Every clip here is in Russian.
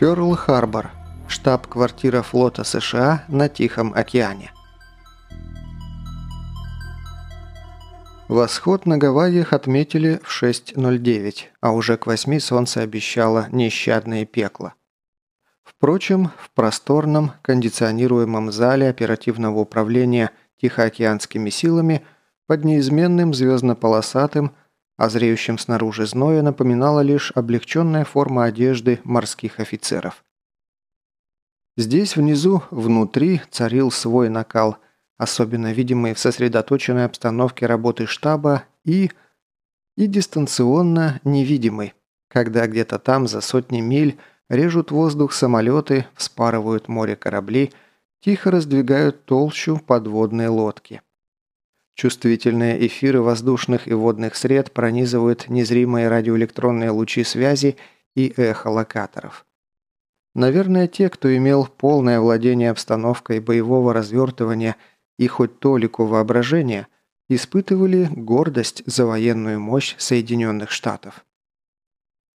Пёрл-Харбор, штаб-квартира флота США на Тихом океане. Восход на Гавайях отметили в 6.09, а уже к 8 солнце обещало нещадное пекло. Впрочем, в просторном, кондиционируемом зале оперативного управления Тихоокеанскими силами под неизменным звездно-полосатым, а зреющим снаружи зноя напоминала лишь облегченная форма одежды морских офицеров. Здесь внизу, внутри, царил свой накал – особенно видимые в сосредоточенной обстановке работы штаба и... и дистанционно невидимый, когда где-то там за сотни миль режут воздух самолеты, вспарывают море корабли, тихо раздвигают толщу подводные лодки. Чувствительные эфиры воздушных и водных сред пронизывают незримые радиоэлектронные лучи связи и эхолокаторов. Наверное, те, кто имел полное владение обстановкой боевого развертывания и хоть толику воображения испытывали гордость за военную мощь Соединенных Штатов.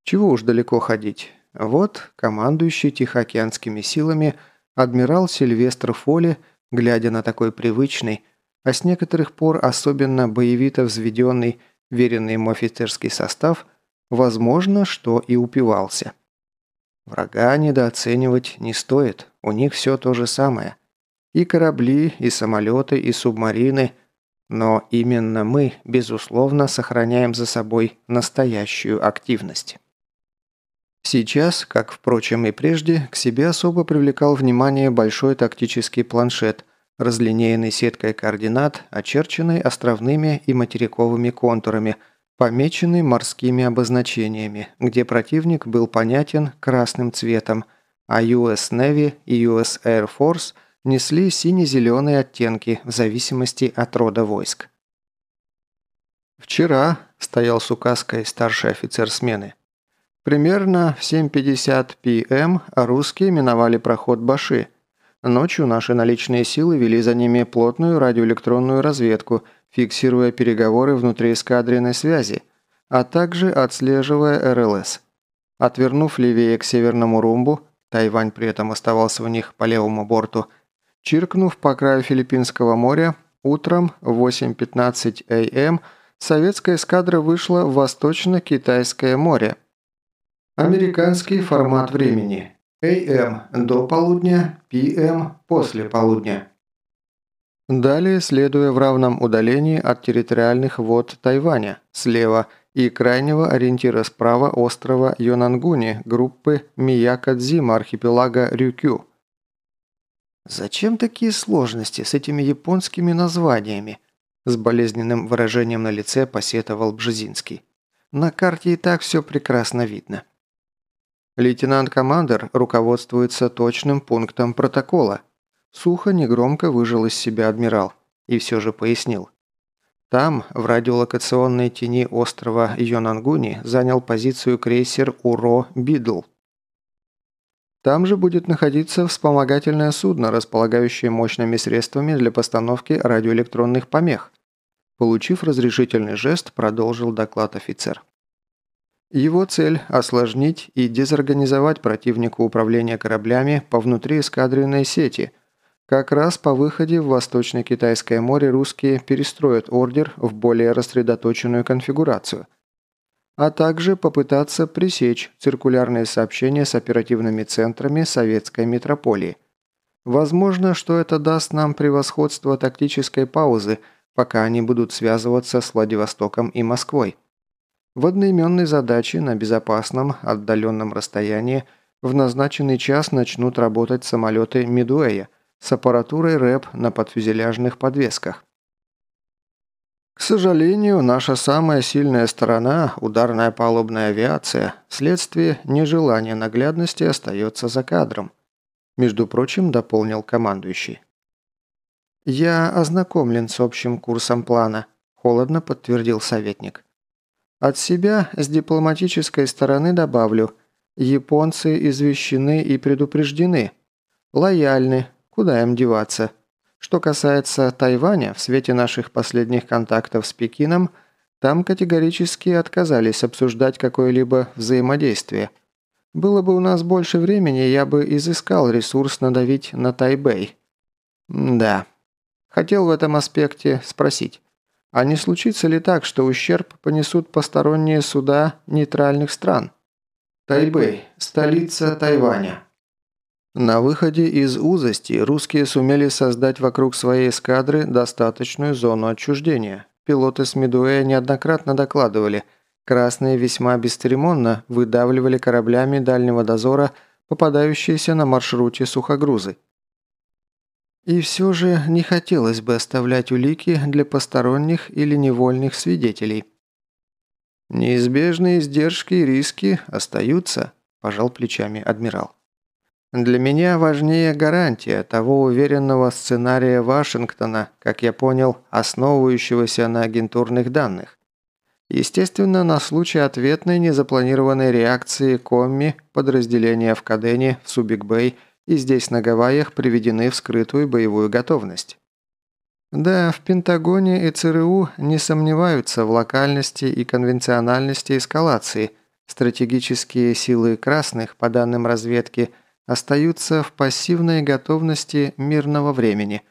Чего уж далеко ходить. Вот командующий Тихоокеанскими силами адмирал Сильвестр Фоли, глядя на такой привычный, а с некоторых пор особенно боевито взведенный, веренный ему офицерский состав, возможно, что и упивался. Врага недооценивать не стоит, у них все то же самое. И корабли, и самолеты, и субмарины. Но именно мы, безусловно, сохраняем за собой настоящую активность. Сейчас, как, впрочем, и прежде, к себе особо привлекал внимание большой тактический планшет, разлинеянный сеткой координат, очерченный островными и материковыми контурами, помеченный морскими обозначениями, где противник был понятен красным цветом, а US Navy и US Air Force – несли сине-зеленые оттенки в зависимости от рода войск. «Вчера», – стоял с указкой старший офицер смены, – «примерно в 7.50 п.м. русские миновали проход Баши. Ночью наши наличные силы вели за ними плотную радиоэлектронную разведку, фиксируя переговоры внутри эскадренной связи, а также отслеживая РЛС. Отвернув левее к северному румбу, Тайвань при этом оставался у них по левому борту – Чиркнув по краю Филиппинского моря, утром в 8.15 ам советская эскадра вышла в Восточно-Китайское море. Американский формат времени. АМ до полудня, ПМ после полудня. Далее, следуя в равном удалении от территориальных вод Тайваня, слева и крайнего ориентира справа острова Йонангуни группы Миякадзима архипелага Рюкю – «Зачем такие сложности с этими японскими названиями?» С болезненным выражением на лице посетовал Бжезинский. «На карте и так все прекрасно видно». Лейтенант-командер руководствуется точным пунктом протокола. Сухо, негромко выжил из себя адмирал и все же пояснил. Там, в радиолокационной тени острова Йонангуни, занял позицию крейсер «Уро Бидл». Там же будет находиться вспомогательное судно, располагающее мощными средствами для постановки радиоэлектронных помех. Получив разрешительный жест, продолжил доклад офицер. Его цель – осложнить и дезорганизовать противнику управление кораблями по внутри эскадренной сети. Как раз по выходе в Восточно-Китайское море русские перестроят ордер в более рассредоточенную конфигурацию – а также попытаться пресечь циркулярные сообщения с оперативными центрами советской метрополии. Возможно, что это даст нам превосходство тактической паузы, пока они будут связываться с Владивостоком и Москвой. В одноименной задаче на безопасном, отдаленном расстоянии в назначенный час начнут работать самолеты Мидуэя с аппаратурой РЭП на подфюзеляжных подвесках. К сожалению, наша самая сильная сторона, ударная палубная авиация, вследствие нежелания наглядности остается за кадром. Между прочим, дополнил командующий. «Я ознакомлен с общим курсом плана», – холодно подтвердил советник. «От себя с дипломатической стороны добавлю. Японцы извещены и предупреждены. Лояльны. Куда им деваться?» Что касается Тайваня, в свете наших последних контактов с Пекином, там категорически отказались обсуждать какое-либо взаимодействие. Было бы у нас больше времени, я бы изыскал ресурс надавить на Тайбэй. Да. Хотел в этом аспекте спросить. А не случится ли так, что ущерб понесут посторонние суда нейтральных стран? Тайбэй, столица Тайваня. На выходе из узости русские сумели создать вокруг своей эскадры достаточную зону отчуждения. Пилоты с Медуэя неоднократно докладывали, красные весьма бесцеремонно выдавливали кораблями дальнего дозора попадающиеся на маршруте сухогрузы. И все же не хотелось бы оставлять улики для посторонних или невольных свидетелей. «Неизбежные издержки и риски остаются», – пожал плечами адмирал. «Для меня важнее гарантия того уверенного сценария Вашингтона, как я понял, основывающегося на агентурных данных. Естественно, на случай ответной незапланированной реакции Комми подразделения в Кадене, в Субик-Бэй – и здесь на Гавайях приведены в скрытую боевую готовность. Да, в Пентагоне и ЦРУ не сомневаются в локальности и конвенциональности эскалации. Стратегические силы красных, по данным разведки, остаются в пассивной готовности мирного времени.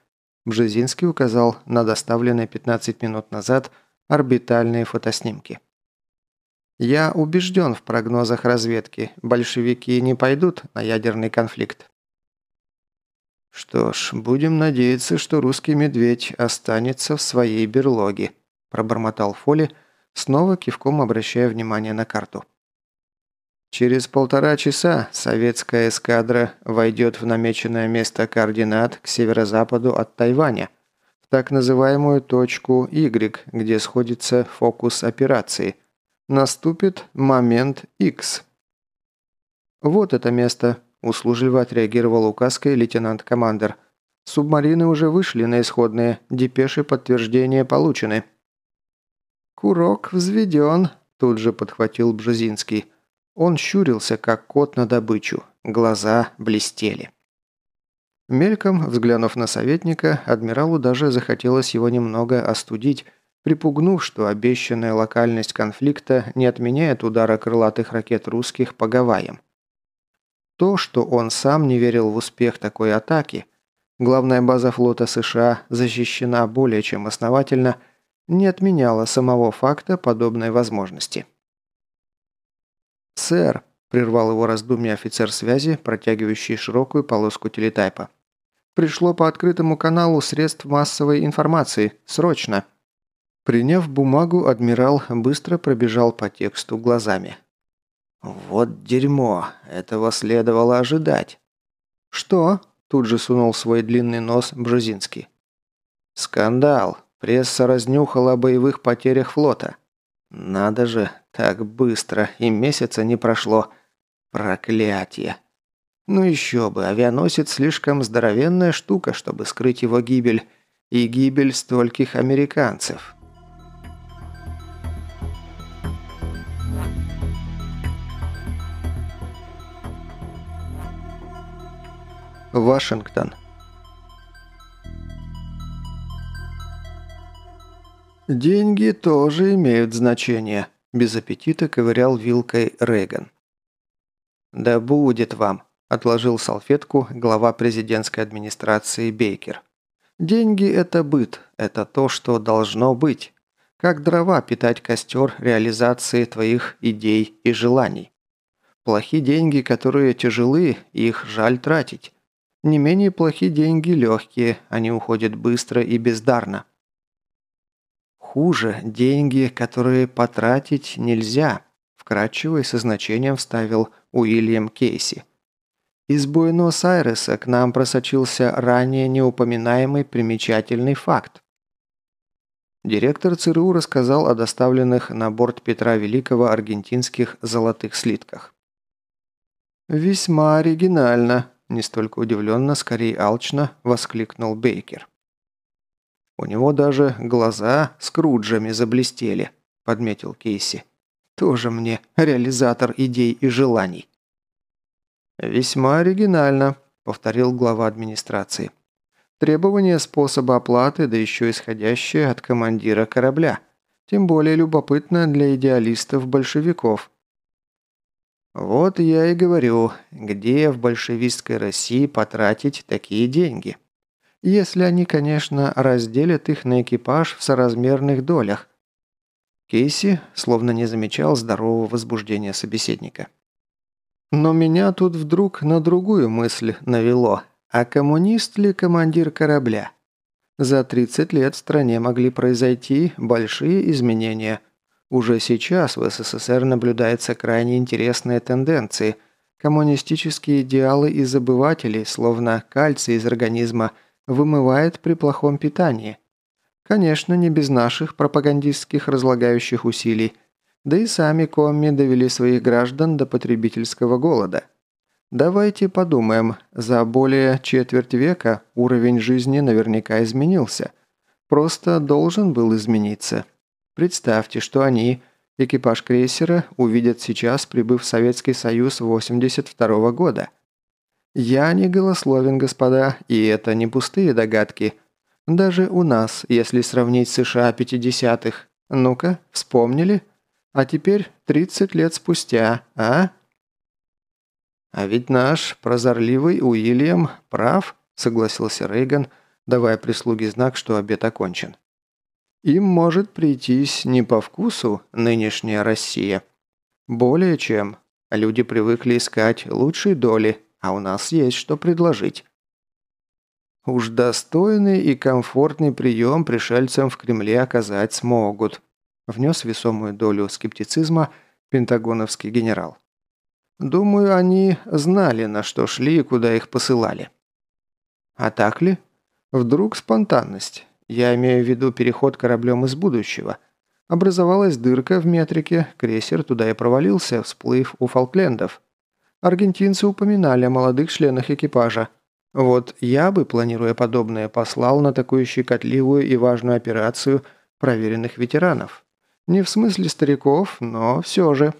Бжезинский указал на доставленные 15 минут назад орбитальные фотоснимки. Я убежден в прогнозах разведки. Большевики не пойдут на ядерный конфликт. «Что ж, будем надеяться, что русский медведь останется в своей берлоге», – пробормотал Фоли, снова кивком обращая внимание на карту. «Через полтора часа советская эскадра войдет в намеченное место координат к северо-западу от Тайваня, в так называемую точку Y, где сходится фокус операции. Наступит момент X». «Вот это место», Услужливо отреагировал указкой лейтенант-командер. «Субмарины уже вышли на исходные, депеши подтверждения получены». «Курок взведен», – тут же подхватил Бжезинский. Он щурился, как кот на добычу. Глаза блестели. Мельком, взглянув на советника, адмиралу даже захотелось его немного остудить, припугнув, что обещанная локальность конфликта не отменяет удара крылатых ракет русских по Гавайям. То, что он сам не верил в успех такой атаки, главная база флота США защищена более чем основательно, не отменяло самого факта подобной возможности. «Сэр», – прервал его раздумье офицер связи, протягивающий широкую полоску телетайпа. «Пришло по открытому каналу средств массовой информации. Срочно!» Приняв бумагу, адмирал быстро пробежал по тексту глазами. «Вот дерьмо. Этого следовало ожидать». «Что?» – тут же сунул свой длинный нос Бжезинский. «Скандал. Пресса разнюхала о боевых потерях флота. Надо же, так быстро, и месяца не прошло. Проклятие. Ну еще бы, авианосец слишком здоровенная штука, чтобы скрыть его гибель. И гибель стольких американцев». Вашингтон. «Деньги тоже имеют значение», – без аппетита ковырял вилкой Рейган. «Да будет вам», – отложил салфетку глава президентской администрации Бейкер. «Деньги – это быт, это то, что должно быть. Как дрова питать костер реализации твоих идей и желаний. Плохие деньги, которые тяжелы, их жаль тратить. Не менее плохи деньги легкие, они уходят быстро и бездарно. Хуже деньги, которые потратить нельзя, вкратчиво и со значением вставил Уильям Кейси. Из Буэнос-Айреса к нам просочился ранее неупоминаемый примечательный факт. Директор ЦРУ рассказал о доставленных на борт Петра Великого аргентинских золотых слитках. «Весьма оригинально», не столько удивленно, скорее алчно, воскликнул Бейкер. «У него даже глаза с круджами заблестели», – подметил Кейси. «Тоже мне реализатор идей и желаний». «Весьма оригинально», – повторил глава администрации. «Требование способа оплаты, да еще исходящее от командира корабля. Тем более любопытно для идеалистов-большевиков». Вот я и говорю, где в большевистской России потратить такие деньги? Если они, конечно, разделят их на экипаж в соразмерных долях. Кейси словно не замечал здорового возбуждения собеседника. Но меня тут вдруг на другую мысль навело. А коммунист ли командир корабля? За 30 лет в стране могли произойти большие изменения. Уже сейчас в СССР наблюдаются крайне интересные тенденции. Коммунистические идеалы и забыватели, словно кальций из организма, вымывает при плохом питании. Конечно, не без наших пропагандистских разлагающих усилий. Да и сами комми довели своих граждан до потребительского голода. Давайте подумаем, за более четверть века уровень жизни наверняка изменился. Просто должен был измениться. Представьте, что они, экипаж крейсера, увидят сейчас, прибыв в Советский Союз 82 -го года. Я не голословен, господа, и это не пустые догадки. Даже у нас, если сравнить США 50-х. Ну-ка, вспомнили? А теперь 30 лет спустя, а? «А ведь наш прозорливый Уильям прав», – согласился Рейган, давая прислуге знак, что обед окончен. «Им может прийтись не по вкусу нынешняя Россия. Более чем. Люди привыкли искать лучшие доли, а у нас есть что предложить». Уж достойный и комфортный прием пришельцам в Кремле оказать смогут, внес весомую долю скептицизма пентагоновский генерал. Думаю, они знали, на что шли и куда их посылали. А так ли? Вдруг спонтанность. Я имею в виду переход кораблем из будущего. Образовалась дырка в метрике, крейсер туда и провалился, всплыв у Фолклендов. Аргентинцы упоминали о молодых членах экипажа. Вот я бы, планируя подобное, послал на такую щекотливую и важную операцию проверенных ветеранов. Не в смысле стариков, но все же.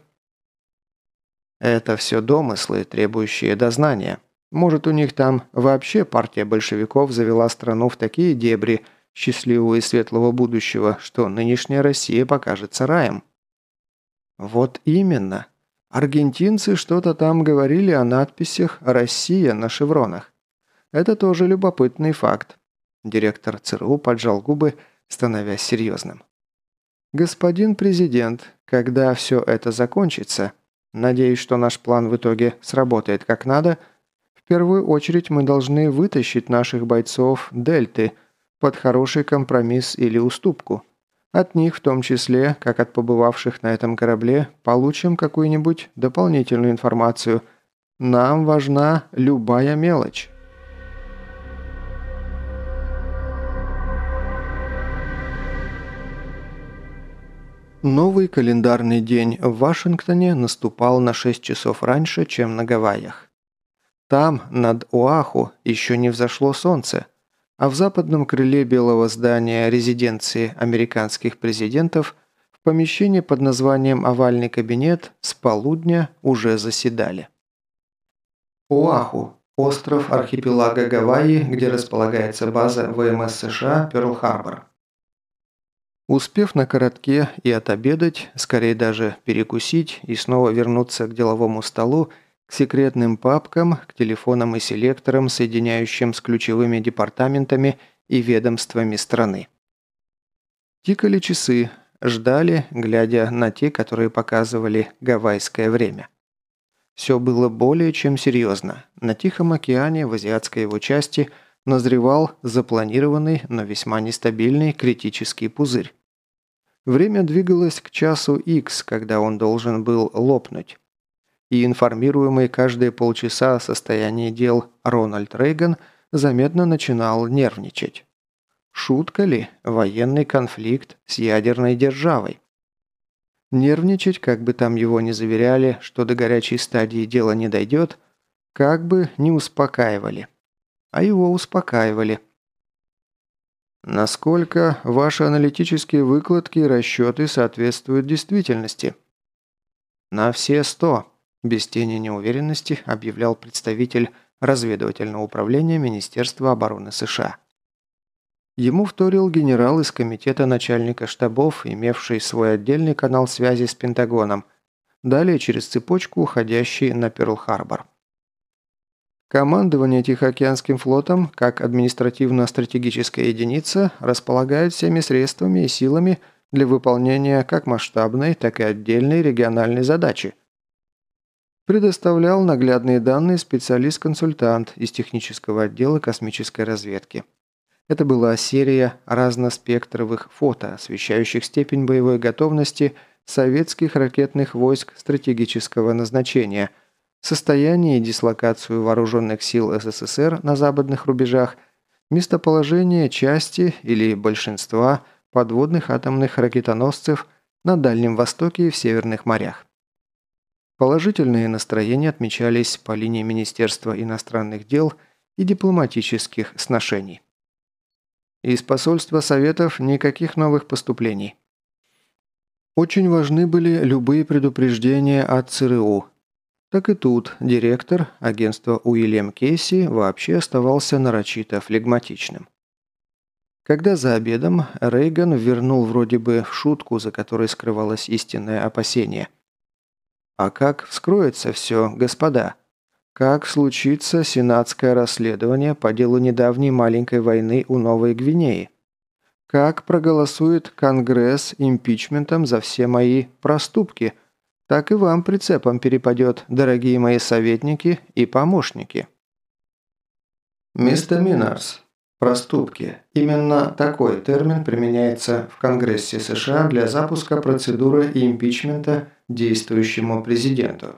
Это все домыслы, требующие дознания. Может, у них там вообще партия большевиков завела страну в такие дебри счастливого и светлого будущего, что нынешняя Россия покажется раем. Вот именно. Аргентинцы что-то там говорили о надписях «Россия» на шевронах. Это тоже любопытный факт. Директор ЦРУ поджал губы, становясь серьезным. «Господин президент, когда все это закончится, Надеюсь, что наш план в итоге сработает как надо. В первую очередь мы должны вытащить наших бойцов Дельты под хороший компромисс или уступку. От них, в том числе, как от побывавших на этом корабле, получим какую-нибудь дополнительную информацию. Нам важна любая мелочь». Новый календарный день в Вашингтоне наступал на 6 часов раньше, чем на Гавайях. Там, над Оаху, еще не взошло солнце, а в западном крыле белого здания резиденции американских президентов в помещении под названием «Овальный кабинет» с полудня уже заседали. Оаху – остров архипелага Гавайи, где располагается база ВМС США Пёрл-Харбор. Успев на коротке и отобедать, скорее даже перекусить и снова вернуться к деловому столу, к секретным папкам, к телефонам и селекторам, соединяющим с ключевыми департаментами и ведомствами страны. Тикали часы, ждали, глядя на те, которые показывали гавайское время. Все было более чем серьезно. На Тихом океане, в азиатской его части, назревал запланированный, но весьма нестабильный критический пузырь. Время двигалось к часу X, когда он должен был лопнуть. И информируемый каждые полчаса о состоянии дел Рональд Рейган заметно начинал нервничать. Шутка ли? Военный конфликт с ядерной державой. Нервничать, как бы там его ни заверяли, что до горячей стадии дело не дойдет, как бы не успокаивали. А его успокаивали – Насколько ваши аналитические выкладки и расчеты соответствуют действительности? На все сто, без тени неуверенности объявлял представитель разведывательного управления Министерства обороны США. Ему вторил генерал из комитета начальника штабов, имевший свой отдельный канал связи с Пентагоном, далее через цепочку, уходящей на Перл-Харбор. Командование Тихоокеанским флотом, как административно-стратегическая единица, располагает всеми средствами и силами для выполнения как масштабной, так и отдельной региональной задачи. Предоставлял наглядные данные специалист-консультант из технического отдела космической разведки. Это была серия разноспектровых фото, освещающих степень боевой готовности советских ракетных войск стратегического назначения, состояние и дислокацию вооруженных сил СССР на западных рубежах, местоположение части или большинства подводных атомных ракетоносцев на Дальнем Востоке и в Северных морях. Положительные настроения отмечались по линии Министерства иностранных дел и дипломатических сношений. Из посольства Советов никаких новых поступлений. Очень важны были любые предупреждения от ЦРУ. Так и тут директор агентства Уильям Кейси вообще оставался нарочито флегматичным. Когда за обедом Рейган вернул вроде бы в шутку, за которой скрывалось истинное опасение – а как вскроется все, господа? Как случится сенатское расследование по делу недавней маленькой войны у Новой Гвинеи? Как проголосует Конгресс импичментом за все мои проступки? Так и вам прицепом перепадет, дорогие мои советники и помощники. Мистер Минарс. Проступки. Именно такой термин применяется в Конгрессе США для запуска процедуры импичмента действующему президенту.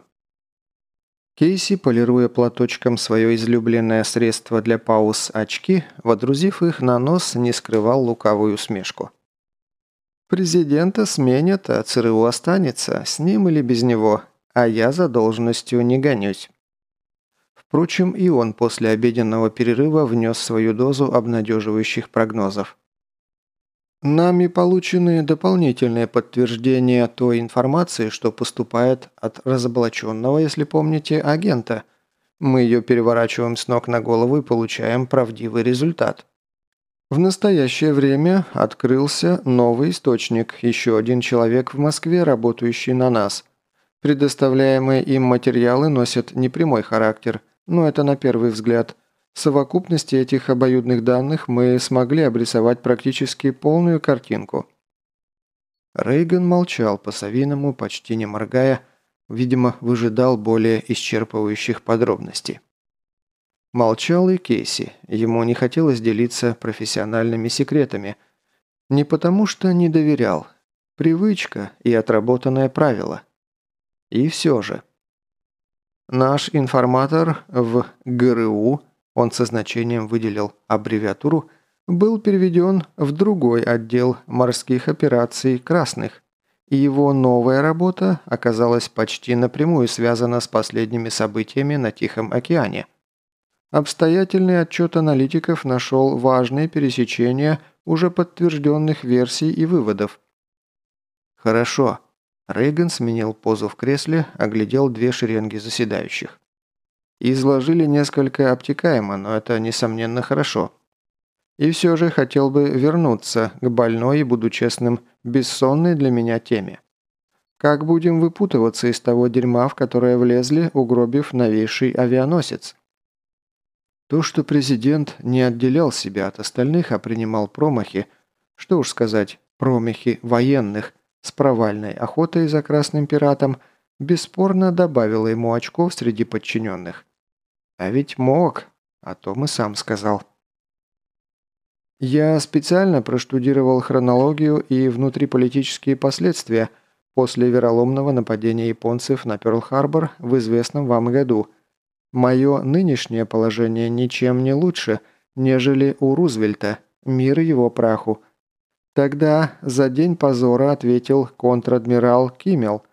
Кейси, полируя платочком свое излюбленное средство для пауз очки, водрузив их на нос, не скрывал лукавую усмешку. «Президента сменят, а ЦРУ останется, с ним или без него, а я за должностью не гонюсь». Впрочем, и он после обеденного перерыва внес свою дозу обнадеживающих прогнозов. Нами получены дополнительные подтверждения той информации, что поступает от разоблаченного, если помните, агента. Мы ее переворачиваем с ног на голову и получаем правдивый результат. В настоящее время открылся новый источник, еще один человек в Москве, работающий на нас. Предоставляемые им материалы носят непрямой характер – но это на первый взгляд. В совокупности этих обоюдных данных мы смогли обрисовать практически полную картинку. Рейган молчал по-совиному, почти не моргая, видимо, выжидал более исчерпывающих подробностей. Молчал и Кейси, ему не хотелось делиться профессиональными секретами. Не потому что не доверял. Привычка и отработанное правило. И все же. Наш информатор в ГРУ, он со значением выделил аббревиатуру, был переведен в другой отдел морских операций «Красных», и его новая работа оказалась почти напрямую связана с последними событиями на Тихом океане. Обстоятельный отчет аналитиков нашел важные пересечения уже подтвержденных версий и выводов. «Хорошо», Рейган сменил позу в кресле, оглядел две шеренги заседающих. Изложили несколько обтекаемо, но это, несомненно, хорошо. И все же хотел бы вернуться к больной и, буду честным, бессонной для меня теме. Как будем выпутываться из того дерьма, в которое влезли, угробив новейший авианосец? То, что президент не отделял себя от остальных, а принимал промахи, что уж сказать, промахи военных, с провальной охотой за Красным Пиратом бесспорно добавила ему очков среди подчиненных. А ведь мог, а то мы сам сказал. Я специально проштудировал хронологию и внутриполитические последствия после вероломного нападения японцев на Пёрл-Харбор в известном вам году. Мое нынешнее положение ничем не лучше, нежели у Рузвельта, мир его праху, Тогда за день позора ответил контр-адмирал Киммел,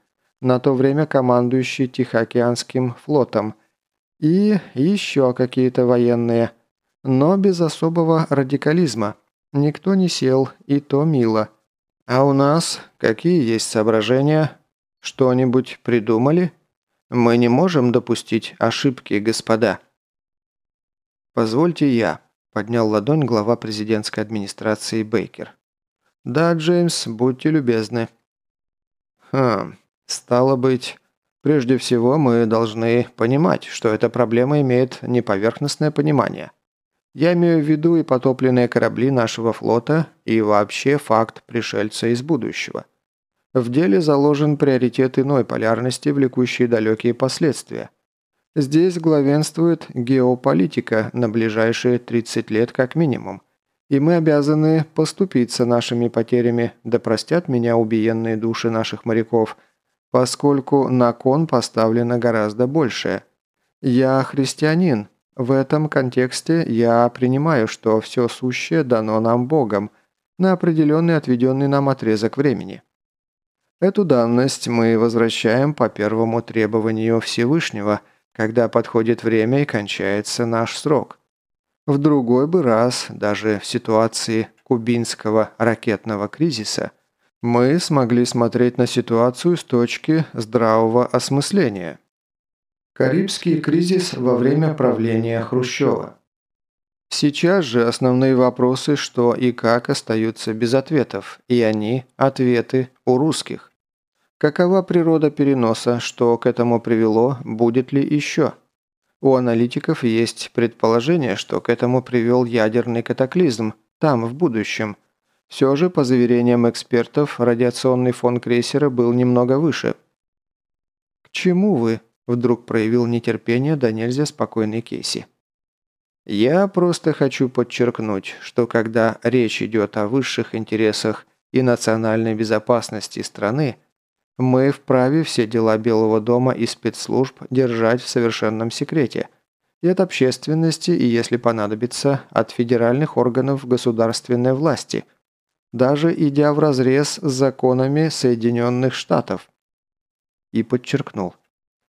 на то время командующий Тихоокеанским флотом, и еще какие-то военные, но без особого радикализма. Никто не сел, и то мило. А у нас какие есть соображения? Что-нибудь придумали? Мы не можем допустить ошибки, господа. Позвольте я, поднял ладонь глава президентской администрации Бейкер. «Да, Джеймс, будьте любезны». «Хм, стало быть, Прежде всего, мы должны понимать, что эта проблема имеет не поверхностное понимание. Я имею в виду и потопленные корабли нашего флота, и вообще факт пришельца из будущего. В деле заложен приоритет иной полярности, влекущий далекие последствия. Здесь главенствует геополитика на ближайшие 30 лет как минимум. И мы обязаны поступиться нашими потерями, да простят меня убиенные души наших моряков, поскольку на кон поставлено гораздо большее. Я христианин. В этом контексте я принимаю, что все сущее дано нам Богом на определенный отведенный нам отрезок времени. Эту данность мы возвращаем по первому требованию Всевышнего, когда подходит время и кончается наш срок. В другой бы раз, даже в ситуации кубинского ракетного кризиса, мы смогли смотреть на ситуацию с точки здравого осмысления. Карибский кризис во время правления Хрущева. Сейчас же основные вопросы, что и как, остаются без ответов, и они – ответы у русских. Какова природа переноса, что к этому привело, будет ли еще? У аналитиков есть предположение, что к этому привел ядерный катаклизм, там, в будущем. Все же, по заверениям экспертов, радиационный фон крейсера был немного выше. «К чему вы?» – вдруг проявил нетерпение да нельзя спокойный Кейси. «Я просто хочу подчеркнуть, что когда речь идет о высших интересах и национальной безопасности страны – мы вправе все дела Белого дома и спецслужб держать в совершенном секрете. И от общественности, и, если понадобится, от федеральных органов государственной власти. Даже идя вразрез с законами Соединенных Штатов. И подчеркнул.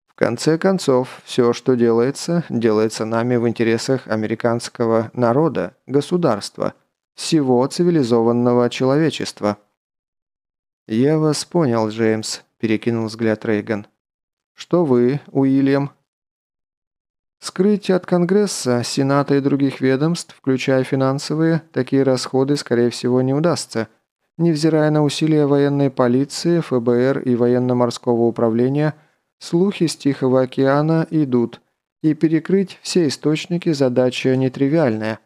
В конце концов, все, что делается, делается нами в интересах американского народа, государства, всего цивилизованного человечества. «Я вас понял, Джеймс», – перекинул взгляд Рейган. «Что вы, Уильям?» Скрыть от Конгресса, Сената и других ведомств, включая финансовые, такие расходы, скорее всего, не удастся, невзирая на усилия военной полиции, ФБР и военно-морского управления, слухи с Тихого океана идут, и перекрыть все источники задача нетривиальная.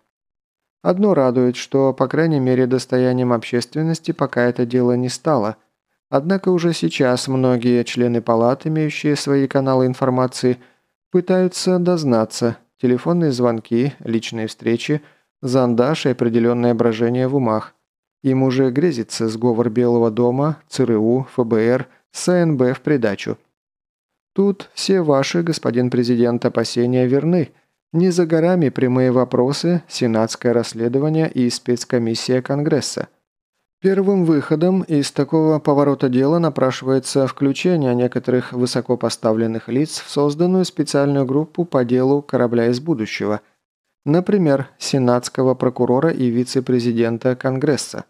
Одно радует, что, по крайней мере, достоянием общественности пока это дело не стало. Однако уже сейчас многие члены палат, имеющие свои каналы информации, пытаются дознаться. Телефонные звонки, личные встречи, зондаж и определенное брожение в умах. Им уже грезится сговор Белого дома, ЦРУ, ФБР, СНБ в придачу. Тут все ваши, господин президент, опасения верны – не за горами прямые вопросы, сенатское расследование и спецкомиссия Конгресса. Первым выходом из такого поворота дела напрашивается включение некоторых высокопоставленных лиц в созданную специальную группу по делу корабля из будущего, например, сенатского прокурора и вице-президента Конгресса.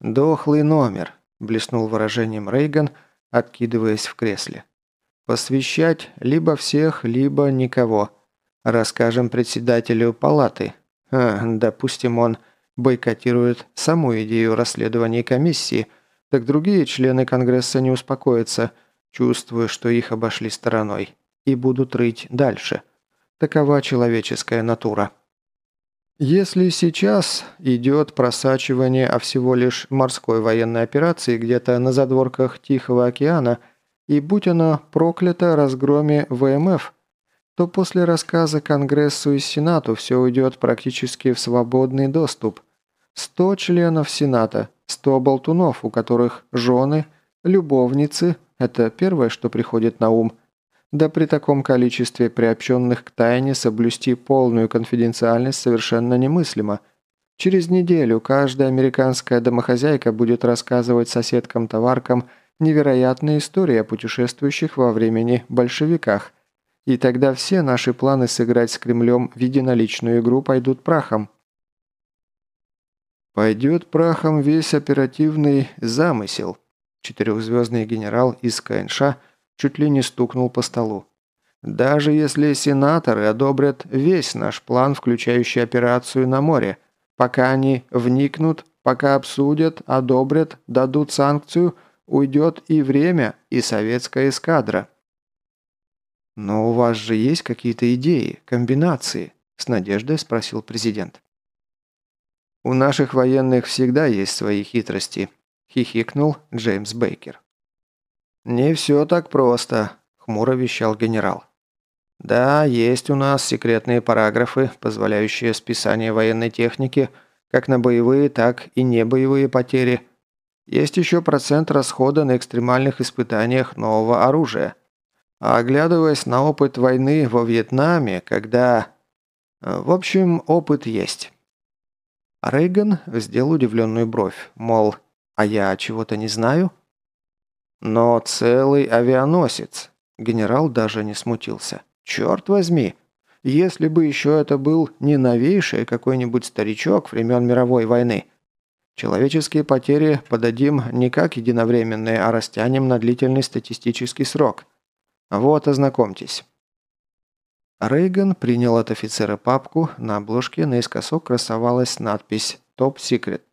«Дохлый номер», – блеснул выражением Рейган, откидываясь в кресле. «Посвящать либо всех, либо никого. Расскажем председателю палаты. А, допустим, он бойкотирует саму идею расследования комиссии, так другие члены Конгресса не успокоятся, чувствуя, что их обошли стороной, и будут рыть дальше. Такова человеческая натура. Если сейчас идет просачивание о всего лишь морской военной операции где-то на задворках Тихого океана, и будь оно проклято разгроме ВМФ, то после рассказа Конгрессу и Сенату все уйдет практически в свободный доступ. 100 членов Сената, 100 болтунов, у которых жены, любовницы – это первое, что приходит на ум. Да при таком количестве приобщенных к тайне соблюсти полную конфиденциальность совершенно немыслимо. Через неделю каждая американская домохозяйка будет рассказывать соседкам-товаркам невероятные истории о путешествующих во времени большевиках. И тогда все наши планы сыграть с Кремлем в единоличную игру пойдут прахом. Пойдет прахом весь оперативный замысел. Четырехзвездный генерал из КНШ чуть ли не стукнул по столу. Даже если сенаторы одобрят весь наш план, включающий операцию на море, пока они вникнут, пока обсудят, одобрят, дадут санкцию, уйдет и время, и советская эскадра. «Но у вас же есть какие-то идеи, комбинации?» – с надеждой спросил президент. «У наших военных всегда есть свои хитрости», – хихикнул Джеймс Бейкер. «Не все так просто», – хмуро вещал генерал. «Да, есть у нас секретные параграфы, позволяющие списание военной техники как на боевые, так и небоевые потери. Есть еще процент расхода на экстремальных испытаниях нового оружия. А оглядываясь на опыт войны во Вьетнаме, когда... В общем, опыт есть». Рейган сделал удивленную бровь, мол, а я чего-то не знаю? Но целый авианосец. Генерал даже не смутился. Черт возьми! Если бы еще это был не новейший какой-нибудь старичок времен мировой войны. Человеческие потери подадим не как единовременные, а растянем на длительный статистический срок. Вот, ознакомьтесь. Рейган принял от офицера папку, на обложке наискосок красовалась надпись «Топ Секрет».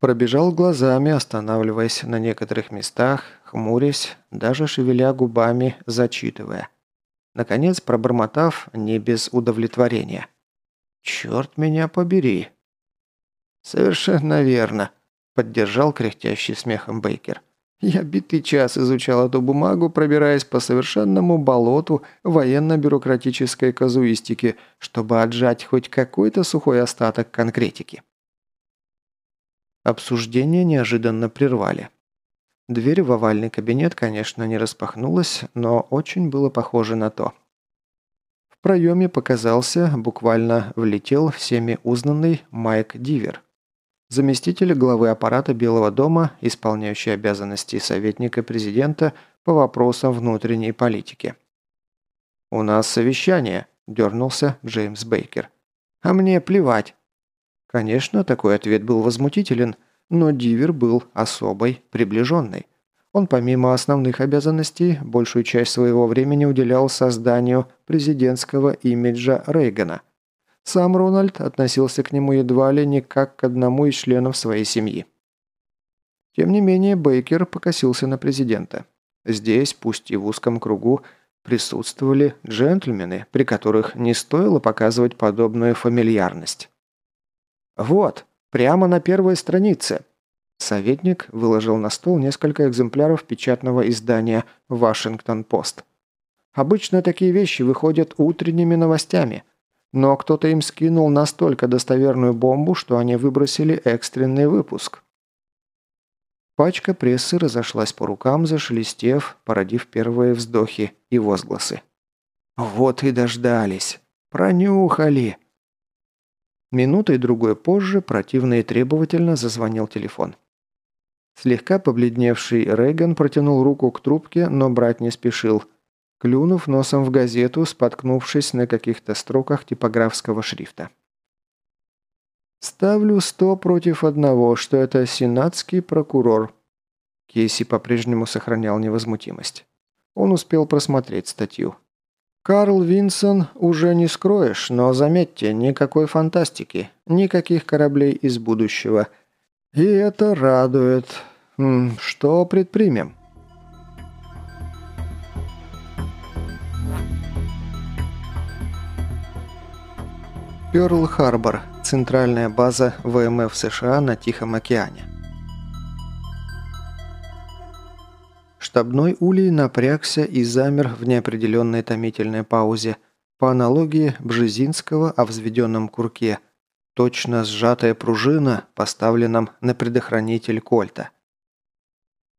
Пробежал глазами, останавливаясь на некоторых местах, хмурясь, даже шевеля губами, зачитывая. Наконец, пробормотав, не без удовлетворения. «Черт меня побери!» «Совершенно верно», – поддержал кряхтящий смехом Бейкер. Я битый час изучал эту бумагу, пробираясь по совершенному болоту военно-бюрократической казуистики, чтобы отжать хоть какой-то сухой остаток конкретики. Обсуждение неожиданно прервали. Дверь в овальный кабинет, конечно, не распахнулась, но очень было похоже на то. В проеме показался, буквально влетел всеми узнанный Майк Дивер заместитель главы аппарата Белого дома, исполняющий обязанности советника президента по вопросам внутренней политики. «У нас совещание», – дернулся Джеймс Бейкер. «А мне плевать». Конечно, такой ответ был возмутителен, но Дивер был особой, приближенной. Он помимо основных обязанностей большую часть своего времени уделял созданию президентского имиджа Рейгана – сам Рональд относился к нему едва ли не как к одному из членов своей семьи. Тем не менее, Бейкер покосился на президента. Здесь, пусть и в узком кругу, присутствовали джентльмены, при которых не стоило показывать подобную фамильярность. «Вот, прямо на первой странице». Советник выложил на стол несколько экземпляров печатного издания «Вашингтон-Пост». Обычно такие вещи выходят утренними новостями – но кто-то им скинул настолько достоверную бомбу, что они выбросили экстренный выпуск. Пачка прессы разошлась по рукам, зашелестев, породив первые вздохи и возгласы. «Вот и дождались! Пронюхали!» Минутой другой позже противно и требовательно зазвонил телефон. Слегка побледневший Рейган протянул руку к трубке, но брать не спешил – клюнув носом в газету, споткнувшись на каких-то строках типографского шрифта. «Ставлю сто против одного, что это сенатский прокурор». Кейси по-прежнему сохранял невозмутимость. Он успел просмотреть статью. «Карл Винсон уже не скроешь, но заметьте, никакой фантастики, никаких кораблей из будущего. И это радует. Что предпримем?» Пёрл-Харбор, центральная база ВМФ США на Тихом океане. Штабной улей напрягся и замер в неопределенной томительной паузе, по аналогии Бжезинского о взведенном курке, точно сжатая пружина, поставленном на предохранитель кольта.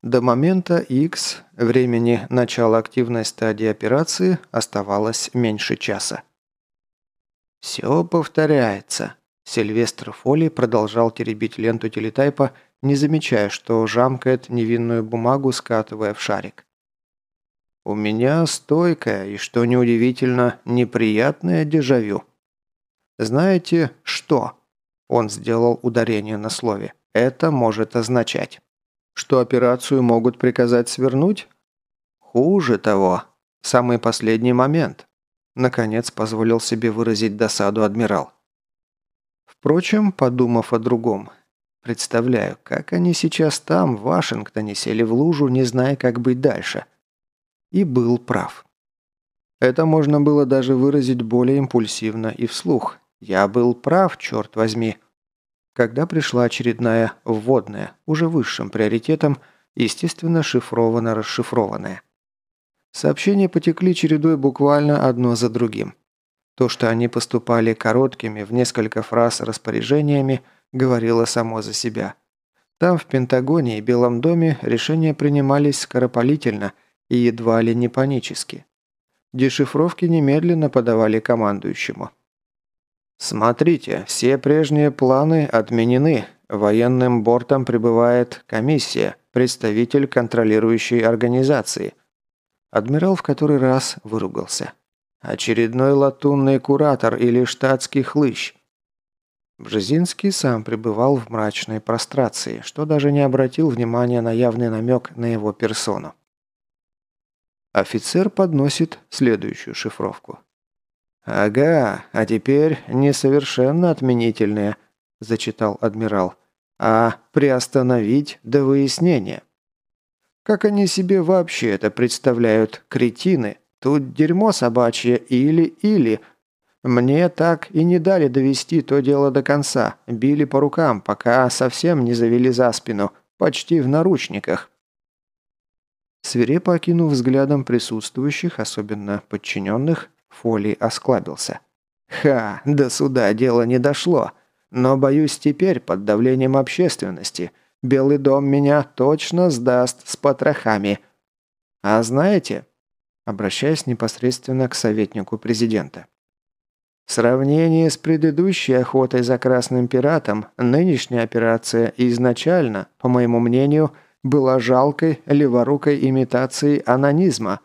До момента X, времени начала активной стадии операции, оставалось меньше часа. «Все повторяется». Сильвестр Фоли продолжал теребить ленту телетайпа, не замечая, что жамкает невинную бумагу, скатывая в шарик. «У меня стойкое и, что неудивительно, неприятное дежавю. Знаете, что?» Он сделал ударение на слове. «Это может означать, что операцию могут приказать свернуть? Хуже того, самый последний момент. Наконец позволил себе выразить досаду адмирал. Впрочем, подумав о другом, представляю, как они сейчас там, в Вашингтоне, сели в лужу, не зная, как быть дальше. И был прав. Это можно было даже выразить более импульсивно и вслух. Я был прав, черт возьми. Когда пришла очередная вводная, уже высшим приоритетом, естественно, шифровано-расшифрованная. Сообщения потекли чередой буквально одно за другим. То, что они поступали короткими, в несколько фраз распоряжениями, говорило само за себя. Там, в Пентагоне и Белом доме, решения принимались скоропалительно и едва ли не панически. Дешифровки немедленно подавали командующему. «Смотрите, все прежние планы отменены. Военным бортом прибывает комиссия, представитель контролирующей организации». Адмирал в который раз выругался. «Очередной латунный куратор или штатский хлыщ». Бжезинский сам пребывал в мрачной прострации, что даже не обратил внимания на явный намек на его персону. Офицер подносит следующую шифровку. «Ага, а теперь несовершенно отменительные», – зачитал адмирал, – «а приостановить до выяснения». Как они себе вообще это представляют, кретины? Тут дерьмо собачье или-или. Мне так и не дали довести то дело до конца. Били по рукам, пока совсем не завели за спину, почти в наручниках. Свирепо окинув взглядом присутствующих, особенно подчиненных, Фоли осклабился. «Ха, до суда дело не дошло. Но, боюсь, теперь, под давлением общественности, Белый дом меня точно сдаст с потрохами. А знаете...» Обращаясь непосредственно к советнику президента. В сравнении с предыдущей охотой за Красным Пиратом, нынешняя операция изначально, по моему мнению, – была жалкой, леворукой имитацией анонизма.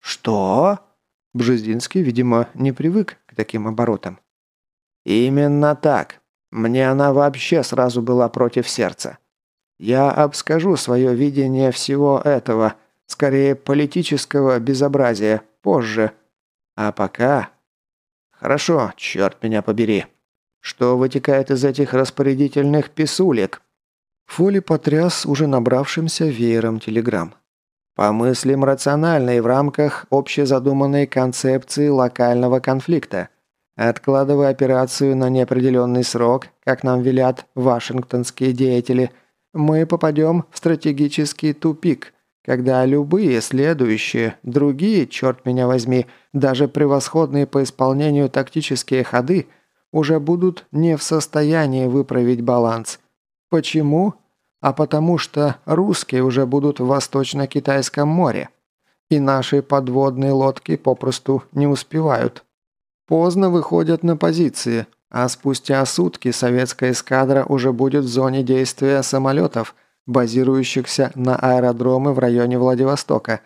«Что?» Бжезинский, видимо, не привык к таким оборотам. «Именно так. Мне она вообще сразу была против сердца. Я обскажу свое видение всего этого, скорее политического безобразия, позже. А пока... Хорошо, черт меня побери. Что вытекает из этих распорядительных писулек?» Фоли потряс уже набравшимся веером телеграмм. «Помыслим рационально и в рамках общезадуманной концепции локального конфликта. Откладывая операцию на неопределенный срок, как нам велят вашингтонские деятели, мы попадем в стратегический тупик, когда любые следующие, другие, черт меня возьми, даже превосходные по исполнению тактические ходы уже будут не в состоянии выправить баланс. Почему? а потому что русские уже будут в Восточно-Китайском море, и наши подводные лодки попросту не успевают. Поздно выходят на позиции, а спустя сутки советская эскадра уже будет в зоне действия самолетов, базирующихся на аэродромы в районе Владивостока.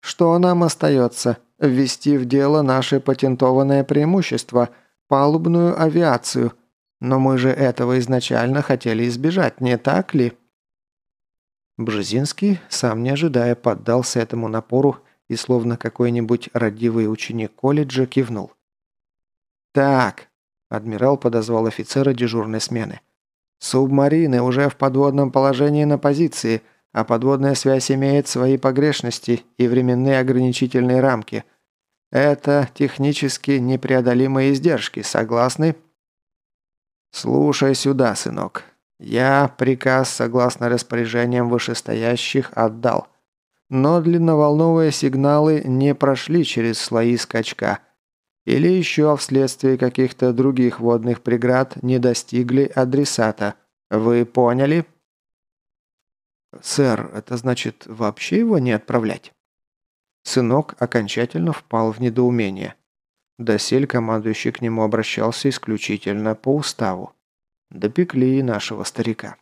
Что нам остается? Ввести в дело наше патентованное преимущество – палубную авиацию. Но мы же этого изначально хотели избежать, не так ли? Бжезинский, сам не ожидая, поддался этому напору и, словно какой-нибудь родивый ученик колледжа, кивнул. «Так», – адмирал подозвал офицера дежурной смены. «Субмарины уже в подводном положении на позиции, а подводная связь имеет свои погрешности и временные ограничительные рамки. Это технически непреодолимые издержки, согласны?» «Слушай сюда, сынок. Я приказ, согласно распоряжениям вышестоящих, отдал. Но длинноволновые сигналы не прошли через слои скачка. Или еще вследствие каких-то других водных преград не достигли адресата. Вы поняли? «Сэр, это значит вообще его не отправлять?» Сынок окончательно впал в недоумение. Досель командующий к нему обращался исключительно по уставу. Допекли нашего старика.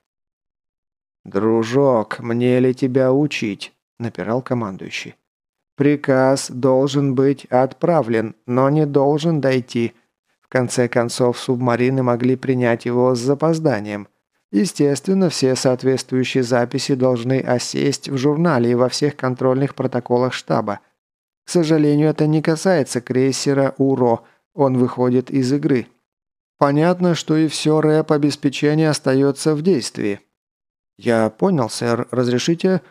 «Дружок, мне ли тебя учить?» – напирал командующий. «Приказ должен быть отправлен, но не должен дойти. В конце концов, субмарины могли принять его с запозданием. Естественно, все соответствующие записи должны осесть в журнале и во всех контрольных протоколах штаба. К сожалению, это не касается крейсера «Уро», он выходит из игры. Понятно, что и все рэп-обеспечение остается в действии. Я понял, сэр. Разрешите?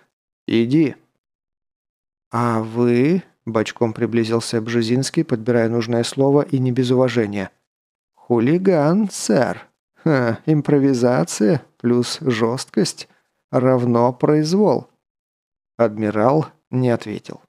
Иди. А вы? Бочком приблизился Бжезинский, подбирая нужное слово и не без уважения. «Хулиган, сэр. Ха, импровизация плюс жесткость равно произвол». Адмирал не ответил.